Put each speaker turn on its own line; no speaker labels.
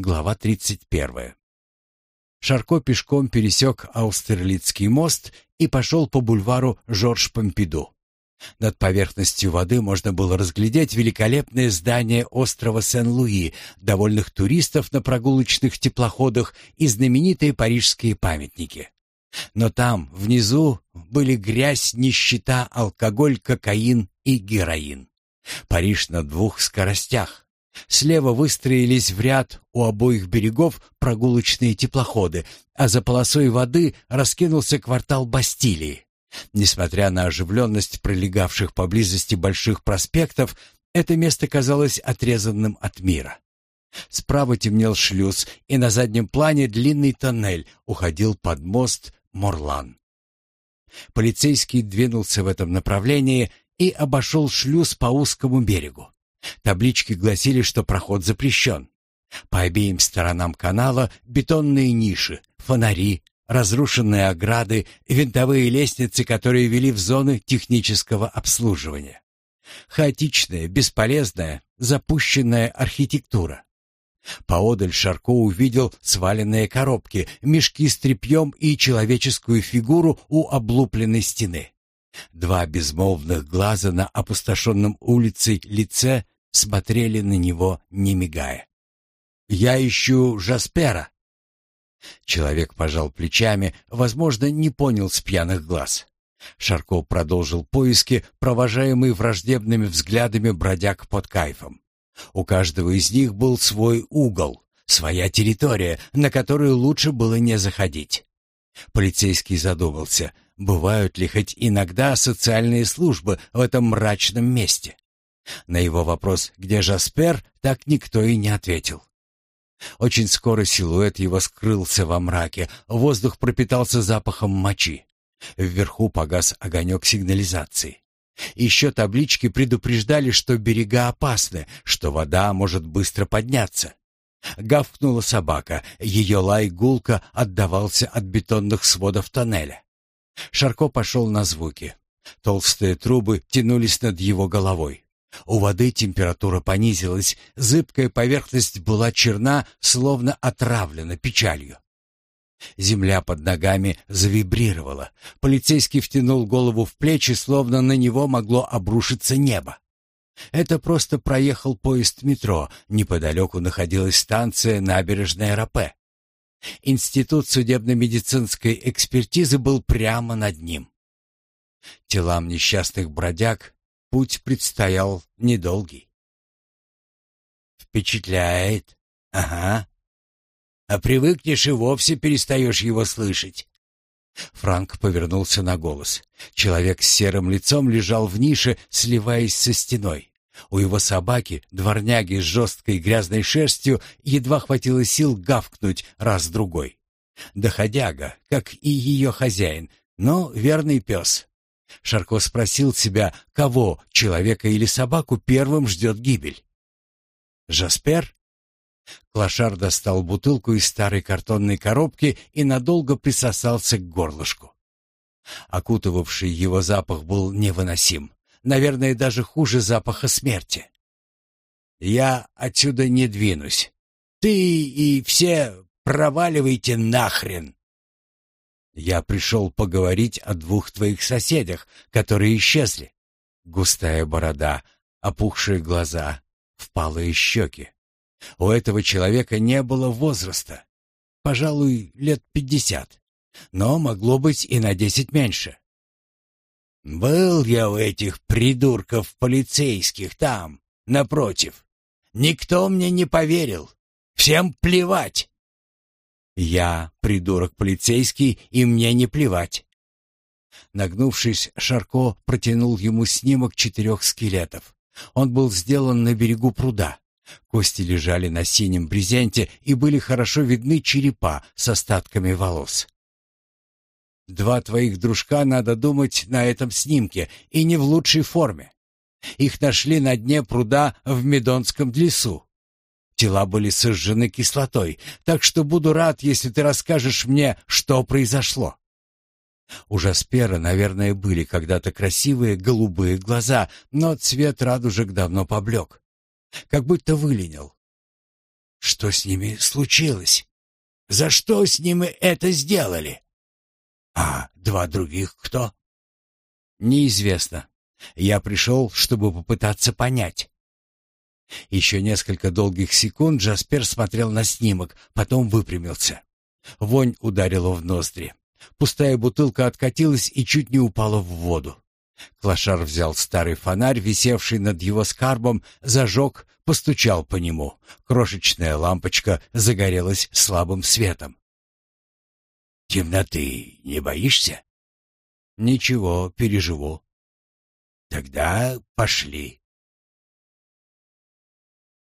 Глава 31. Шарко пешком пересек Аустерлицкий мост и пошел по бульвару Жорж-Помпиду. Над поверхностью воды можно было разглядеть великолепное здание острова Сен-Луи, довольных туристов на прогулочных теплоходах и знаменитые парижские памятники. Но там, внизу, были грязь, нищета, алкоголь, кокаин и героин. Париж на двух скоростях. Слева выстроились в ряд у обоих берегов прогулочные теплоходы, а за полосой воды раскинулся квартал Бастилии. Несмотря на оживленность пролегавших поблизости больших проспектов, это место казалось отрезанным от мира. Справа темнел шлюз, и на заднем плане длинный тоннель уходил под мост Морлан. Полицейский двинулся в этом направлении и обошел шлюз по узкому берегу. Таблички гласили, что проход запрещен. По обеим сторонам канала бетонные ниши, фонари, разрушенные ограды, винтовые лестницы, которые вели в зоны технического обслуживания. Хаотичная, бесполезная, запущенная архитектура. Поодаль Шарко увидел сваленные коробки, мешки с тряпьем и человеческую фигуру у облупленной стены. Два безмолвных глаза на опустошенном улице лице смотрели на него, не мигая. «Я ищу Жаспера». Человек пожал плечами, возможно, не понял с пьяных глаз. Шарко продолжил поиски, провожаемый враждебными взглядами бродяг под кайфом. У каждого из них был свой угол, своя территория, на которую лучше было не заходить. Полицейский задумался, бывают ли хоть иногда социальные службы в этом мрачном месте. На его вопрос «Где Жаспер?» так никто и не ответил. Очень скоро силуэт его скрылся во мраке, воздух пропитался запахом мочи. Вверху погас огонек сигнализации. Еще таблички предупреждали, что берега опасны, что вода может быстро подняться. Гавкнула собака, ее лай гулко отдавался от бетонных сводов тоннеля. Шарко пошел на звуки. Толстые трубы тянулись над его головой. У воды температура понизилась, зыбкая поверхность была черна, словно отравлена печалью. Земля под ногами завибрировала. Полицейский втянул голову в плечи, словно на него могло обрушиться небо. Это просто проехал поезд метро. Неподалеку находилась станция «Набережная Рапе». Институт судебно-медицинской экспертизы был прямо над ним. Телам несчастных бродяг путь предстоял недолгий. «Впечатляет. Ага. А привыкнешь и вовсе перестаешь его слышать». Франк повернулся на голос. Человек с серым лицом лежал в нише, сливаясь со стеной. У его собаки, дворняги с жесткой грязной шерстью, едва хватило сил гавкнуть раз-другой. Доходяга, как и ее хозяин, но верный пес. Шарко спросил себя, кого, человека или собаку, первым ждет гибель. «Жаспер?» Клашар достал бутылку из старой картонной коробки и надолго присосался к горлышку. Окутывавший его запах был невыносим. Наверное, даже хуже запаха смерти. «Я отсюда не двинусь. Ты и все проваливайте нахрен!» Я пришел поговорить о двух твоих соседях, которые исчезли. Густая борода, опухшие глаза, впалые щеки. У этого человека не было возраста. Пожалуй, лет пятьдесят. Но могло быть и на десять меньше. Был я у этих придурков полицейских там, напротив. Никто мне не поверил. Всем плевать. Я придурок полицейский, и мне не плевать. Нагнувшись, Шарко протянул ему снимок четырех скелетов. Он был сделан на берегу пруда. Кости лежали на синем брезенте, и были хорошо видны черепа с остатками волос. Два твоих дружка, надо думать, на этом снимке, и не в лучшей форме. Их нашли на дне пруда в Медонском лесу. Тела были сожжены кислотой, так что буду рад, если ты расскажешь мне, что произошло. У Жаспера, наверное, были когда-то красивые голубые глаза, но цвет радужек давно поблек. Как будто выленил.
что с ними случилось? За что с ними это сделали? Два других кто?
Неизвестно. Я пришел, чтобы попытаться понять. Еще несколько долгих секунд Джаспер смотрел на снимок, потом выпрямился. Вонь ударила в ноздри. Пустая бутылка откатилась и чуть не упала в воду. Клашар взял старый фонарь, висевший над его скарбом, зажег, постучал по нему. Крошечная лампочка загорелась слабым светом.
«Темноты не боишься?»
«Ничего, переживу».
«Тогда пошли».